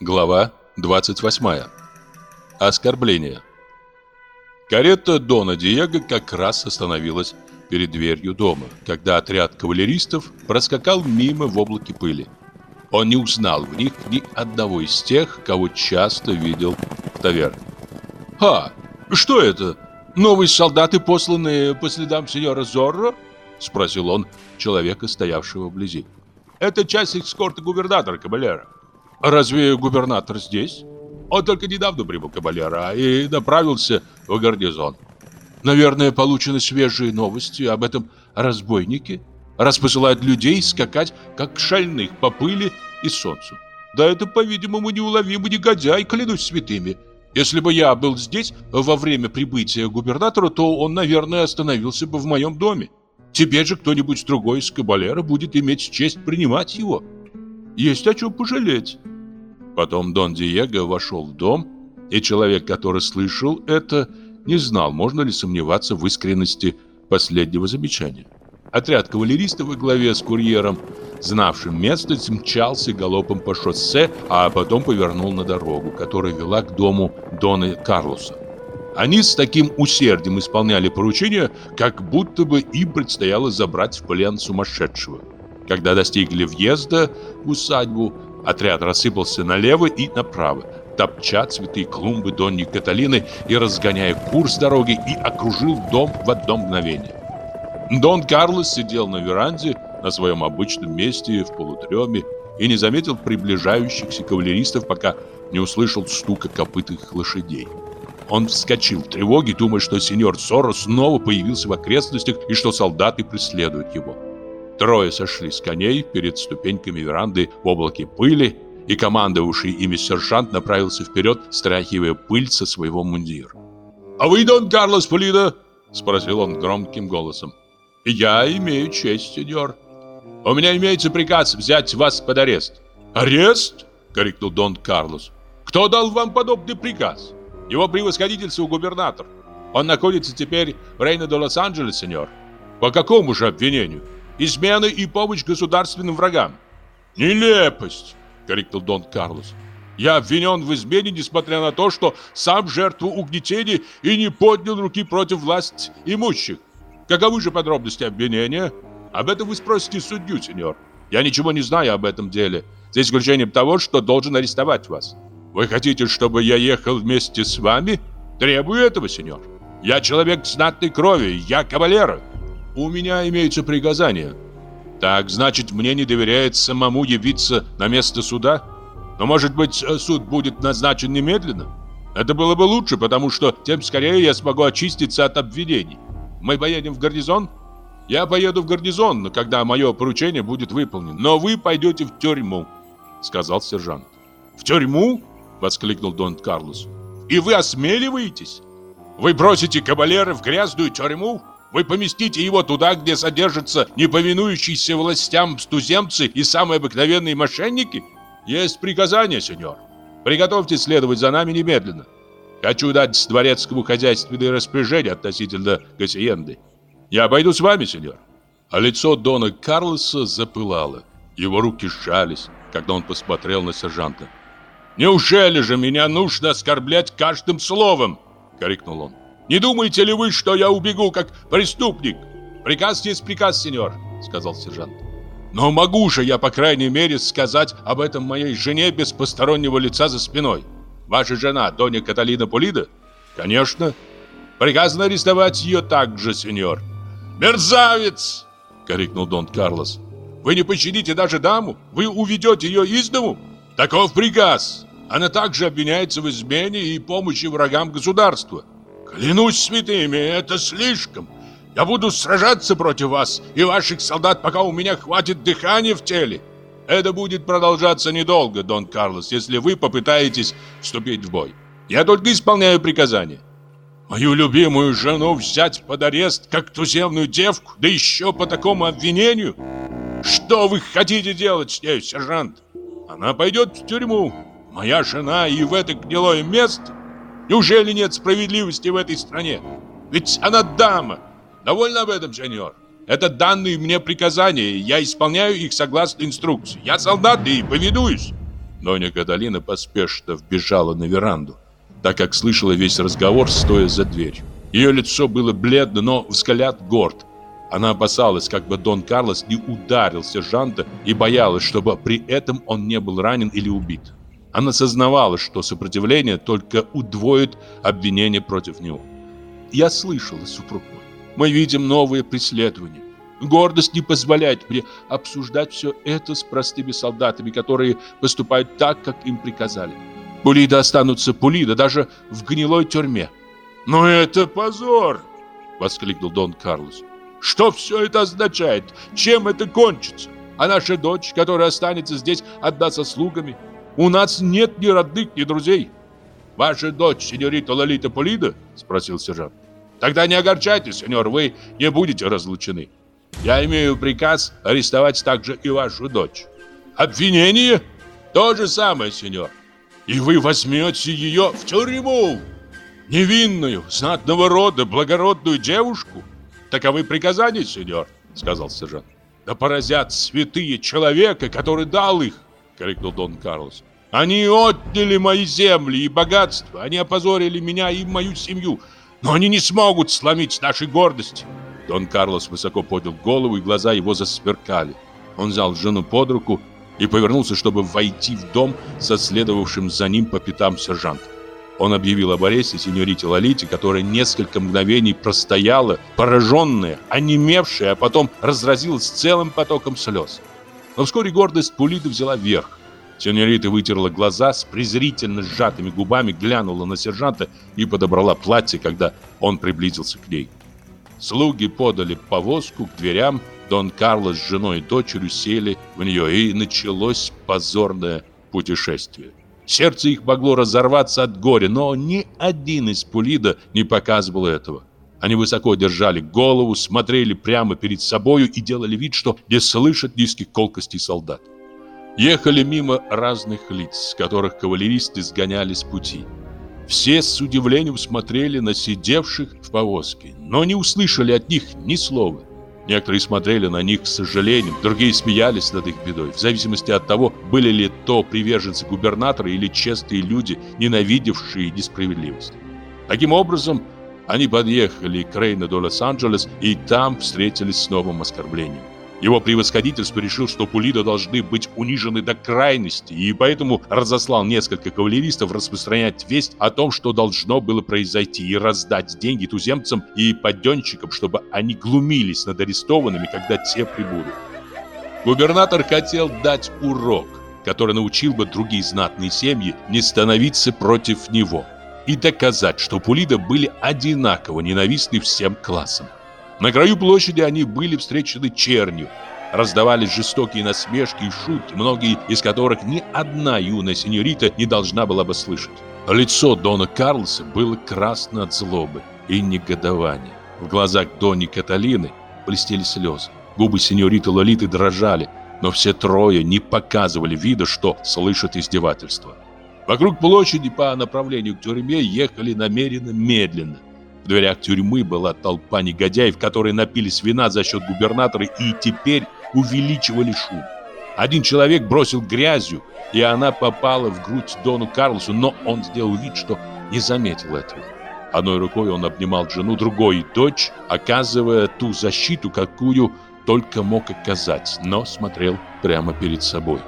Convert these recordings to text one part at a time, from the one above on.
Глава 28. Оскорбление. Карета Дона Диего как раз остановилась перед дверью дома, когда отряд кавалеристов проскакал мимо в облаке пыли. Он не узнал в них ни одного из тех, кого часто видел в таверне. «А, что это? Новые солдаты, посланные по следам сеньора Зорро?» — спросил он человека, стоявшего вблизи. «Это часть эскорта губернатора Кабалера». Разве губернатор здесь? Он только недавно прибыл Кабалера и направился в гарнизон. Наверное, получены свежие новости об этом разбойнике, раз посылают людей скакать, как шальных, по пыли и солнцу. Да это, по-видимому, неуловимый негодяй, клянусь святыми. Если бы я был здесь во время прибытия губернатора, то он, наверное, остановился бы в моем доме. Теперь же кто-нибудь другой из Кабалера будет иметь честь принимать его. Есть о чем пожалеть. Потом Дон Диего вошел в дом, и человек, который слышал это, не знал, можно ли сомневаться в искренности последнего замечания. Отряд кавалеристов во главе с курьером, знавшим место, мчался галопом по шоссе, а потом повернул на дорогу, которая вела к дому Дона Карлоса. Они с таким усердием исполняли поручение, как будто бы им предстояло забрать в плен сумасшедшего. Когда достигли въезда в усадьбу, отряд рассыпался налево и направо, топча цветы клумбы Донни Каталины и разгоняя курс дороги и окружил дом в одно мгновение. Дон Карлос сидел на веранде на своем обычном месте в полутреме и не заметил приближающихся кавалеристов, пока не услышал стука копытых лошадей. Он вскочил в тревоге, думая, что сеньор Соро снова появился в окрестностях и что солдаты преследуют его. Трое сошли с коней перед ступеньками веранды в облаке пыли, и командовавший ими сержант направился вперед, стряхивая пыль со своего мундира. «А вы, Дон Карлос Пулида?» — спросил он громким голосом. «Я имею честь, сеньор. У меня имеется приказ взять вас под арест». «Арест?» — крикнул Дон Карлос. «Кто дал вам подобный приказ?» «Его превосходительство губернатор. Он находится теперь в Рейне до Лос-Анджелес, сеньор». «По какому же обвинению?» Измены и помощь государственным врагам. Нелепость, крикнул Дон Карлос. Я обвинен в измене, несмотря на то, что сам жертву угнетения и не поднял руки против власть имущих. Каковы же подробности обвинения? Об этом вы спросите судью, сеньор. Я ничего не знаю об этом деле, за исключением того, что должен арестовать вас. Вы хотите, чтобы я ехал вместе с вами? Требую этого, сеньор. Я человек знатной крови, я кавалера. У меня имеются приказания. Так, значит, мне не доверяет самому явиться на место суда? Но, может быть, суд будет назначен немедленно? Это было бы лучше, потому что тем скорее я смогу очиститься от обвинений. Мы поедем в гарнизон? Я поеду в гарнизон, когда мое поручение будет выполнено. Но вы пойдете в тюрьму, сказал сержант. В тюрьму? воскликнул Дон Карлос. И вы осмеливаетесь? Вы бросите кавалера в грязную тюрьму? Вы поместите его туда, где содержатся неповинующиеся властям стуземцы и самые обыкновенные мошенники? Есть приказание, сеньор. Приготовьтесь следовать за нами немедленно. Хочу дать дворецкому хозяйственные распоряжения относительно Гасиенды. Я пойду с вами, сеньор. А лицо Дона Карлоса запылало. Его руки сжались, когда он посмотрел на сержанта. «Неужели же меня нужно оскорблять каждым словом?» — крикнул он. Не думаете ли вы, что я убегу как преступник? Приказ есть приказ, сеньор, сказал сержант. Но могу же я, по крайней мере, сказать об этом моей жене без постороннего лица за спиной. Ваша жена, Доня Каталина Пулида? Конечно. Приказано арестовать ее также, сеньор. Мерзавец! крикнул Дон Карлос. Вы не пощадите даже даму? Вы уведете ее из дому? Таков приказ. Она также обвиняется в измене и помощи врагам государства. Клянусь святыми, это слишком. Я буду сражаться против вас и ваших солдат, пока у меня хватит дыхания в теле. Это будет продолжаться недолго, Дон Карлос, если вы попытаетесь вступить в бой. Я только исполняю приказания. Мою любимую жену взять под арест, как туземную девку, да еще по такому обвинению? Что вы хотите делать с ней, сержант? Она пойдет в тюрьму. Моя жена и в это гнилое место? Неужели нет справедливости в этой стране? Ведь она дама. Довольно об этом, сеньор. Это данные мне приказания, я исполняю их согласно инструкции. Я солдат и повинуюсь. Доня Каталина поспешно вбежала на веранду, так как слышала весь разговор, стоя за дверью. Ее лицо было бледно, но взгляд горд. Она опасалась, как бы Дон Карлос не ударил сержанта и боялась, чтобы при этом он не был ранен или убит. Она сознавала, что сопротивление только удвоит обвинение против него. «Я слышала, супруг мой, мы видим новые преследования. Гордость не позволяет мне обсуждать все это с простыми солдатами, которые поступают так, как им приказали. Пулида останутся Пулида даже в гнилой тюрьме. «Но это позор!» — воскликнул Дон Карлос. «Что все это означает? Чем это кончится? А наша дочь, которая останется здесь одна со слугами? У нас нет ни родных, ни друзей». «Ваша дочь, сеньорита Лолита Пулида?» — спросил сержант. «Тогда не огорчайтесь, сеньор, вы не будете разлучены. Я имею приказ арестовать также и вашу дочь». «Обвинение?» «То же самое, сеньор». «И вы возьмете ее в тюрьму?» невинную, знатного рода, благородную девушку? Таковы приказания, сеньор, сказал сержант. Да поразят святые человека, который дал их, крикнул Дон Карлос. Они отняли мои земли и богатства, они опозорили меня и мою семью, но они не смогут сломить нашей гордости. Дон Карлос высоко поднял голову, и глаза его засверкали. Он взял жену под руку и повернулся, чтобы войти в дом со следовавшим за ним по пятам сержантом. Он объявил об аресте сеньорите Лолите, которая несколько мгновений простояла, пораженная, онемевшая, а потом разразилась целым потоком слез. Но вскоре гордость Пулиты взяла верх. Сеньорита вытерла глаза, с презрительно сжатыми губами глянула на сержанта и подобрала платье, когда он приблизился к ней. Слуги подали повозку к дверям, Дон Карло с женой и дочерью сели в нее, и началось позорное путешествие. Сердце их могло разорваться от горя, но ни один из Пулида не показывал этого. Они высоко держали голову, смотрели прямо перед собою и делали вид, что не слышат низких колкостей солдат. Ехали мимо разных лиц, которых кавалеристы сгоняли с пути. Все с удивлением смотрели на сидевших в повозке, но не услышали от них ни слова. Некоторые смотрели на них с сожалением, другие смеялись над их бедой, в зависимости от того, были ли то приверженцы губернатора или честные люди, ненавидевшие несправедливость. Таким образом, они подъехали к Рейна до Лос-Анджелес и там встретились с новым оскорблением. Его превосходительство решил, что Пулидо должны быть унижены до крайности, и поэтому разослал несколько кавалеристов распространять весть о том, что должно было произойти, и раздать деньги туземцам и подденщикам, чтобы они глумились над арестованными, когда те прибудут. Губернатор хотел дать урок, который научил бы другие знатные семьи не становиться против него, и доказать, что Пулида были одинаково ненавистны всем классам. На краю площади они были встречены чернью. Раздавались жестокие насмешки и шутки, многие из которых ни одна юная сеньорита не должна была бы слышать. Лицо Дона Карлоса было красно от злобы и негодования. В глазах Дони Каталины блестели слезы. Губы сеньориты Лолиты дрожали, но все трое не показывали вида, что слышат издевательства. Вокруг площади по направлению к тюрьме ехали намеренно медленно. В дверях тюрьмы была толпа негодяев, которые напились вина за счет губернатора и теперь увеличивали шум. Один человек бросил грязью, и она попала в грудь Дону Карлосу, но он сделал вид, что не заметил этого. Одной рукой он обнимал жену, другой – дочь, оказывая ту защиту, какую только мог оказать, но смотрел прямо перед собой.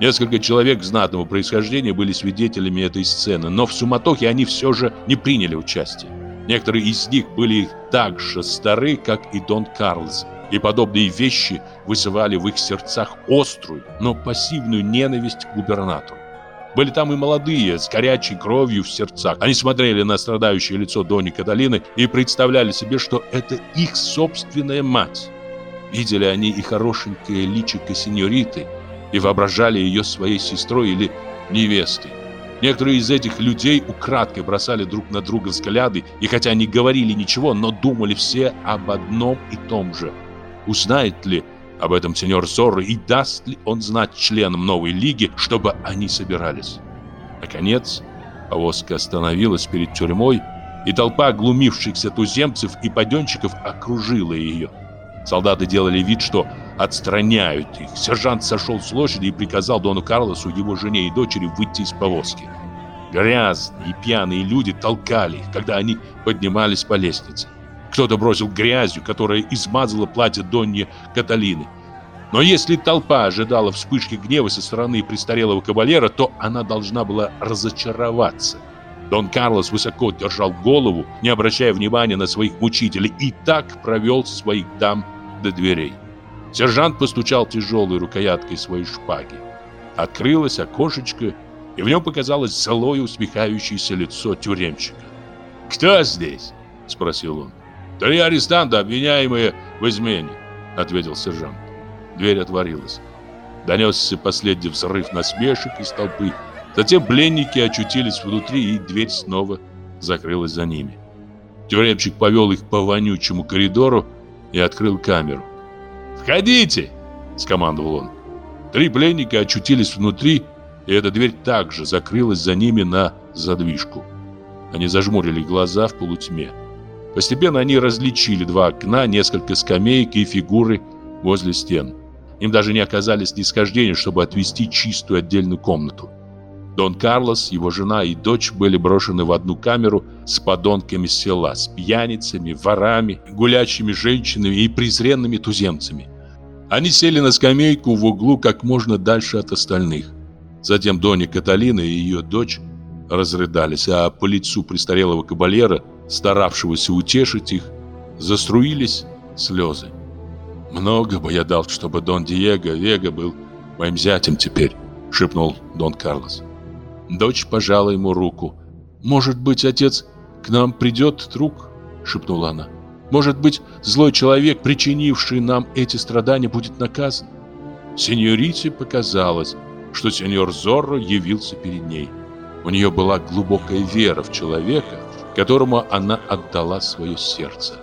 Несколько человек знатного происхождения были свидетелями этой сцены, но в суматохе они все же не приняли участие. Некоторые из них были так же стары, как и Дон Карлос, и подобные вещи вызывали в их сердцах острую, но пассивную ненависть к губернатору. Были там и молодые, с горячей кровью в сердцах. Они смотрели на страдающее лицо Дони Каталины и представляли себе, что это их собственная мать. Видели они и хорошенькое личико сеньориты и воображали ее своей сестрой или невестой. Некоторые из этих людей украдкой бросали друг на друга взгляды, и хотя не говорили ничего, но думали все об одном и том же. Узнает ли об этом сеньор Зорро и даст ли он знать членам новой лиги, чтобы они собирались? Наконец, повозка остановилась перед тюрьмой, и толпа глумившихся туземцев и паденщиков окружила ее. Солдаты делали вид, что отстраняют их. Сержант сошел с лошади и приказал Дону Карлосу, его жене и дочери выйти из повозки. Грязные и пьяные люди толкали их, когда они поднимались по лестнице. Кто-то бросил грязью, которая измазала платье Донни Каталины. Но если толпа ожидала вспышки гнева со стороны престарелого кавалера, то она должна была разочароваться. Дон Карлос высоко держал голову, не обращая внимания на своих мучителей, и так провел своих дам до дверей. Сержант постучал тяжелой рукояткой своей шпаги. Открылось окошечко, и в нем показалось злое усмехающееся лицо тюремщика. «Кто здесь?» – спросил он. «Три арестанта, обвиняемые в измене», – ответил сержант. Дверь отворилась. Донесся последний взрыв насмешек из толпы. Затем пленники очутились внутри, и дверь снова закрылась за ними. Тюремщик повел их по вонючему коридору и открыл камеру. «Входите!» – скомандовал он. Три пленника очутились внутри, и эта дверь также закрылась за ними на задвижку. Они зажмурили глаза в полутьме. Постепенно они различили два окна, несколько скамеек и фигуры возле стен. Им даже не оказались нисхождения, чтобы отвести чистую отдельную комнату. Дон Карлос, его жена и дочь были брошены в одну камеру с подонками села, с пьяницами, ворами, гулячими женщинами и презренными туземцами. Они сели на скамейку в углу как можно дальше от остальных. Затем Донья Каталина и ее дочь разрыдались, а по лицу престарелого кабальера, старавшегося утешить их, заструились слезы. «Много бы я дал, чтобы Дон Диего Вега был моим зятем теперь», — шепнул Дон Карлос. Дочь пожала ему руку. «Может быть, отец, к нам придет друг?» — шепнула она. «Может быть, злой человек, причинивший нам эти страдания, будет наказан?» Сеньорите показалось, что сеньор Зорро явился перед ней. У нее была глубокая вера в человека, которому она отдала свое сердце.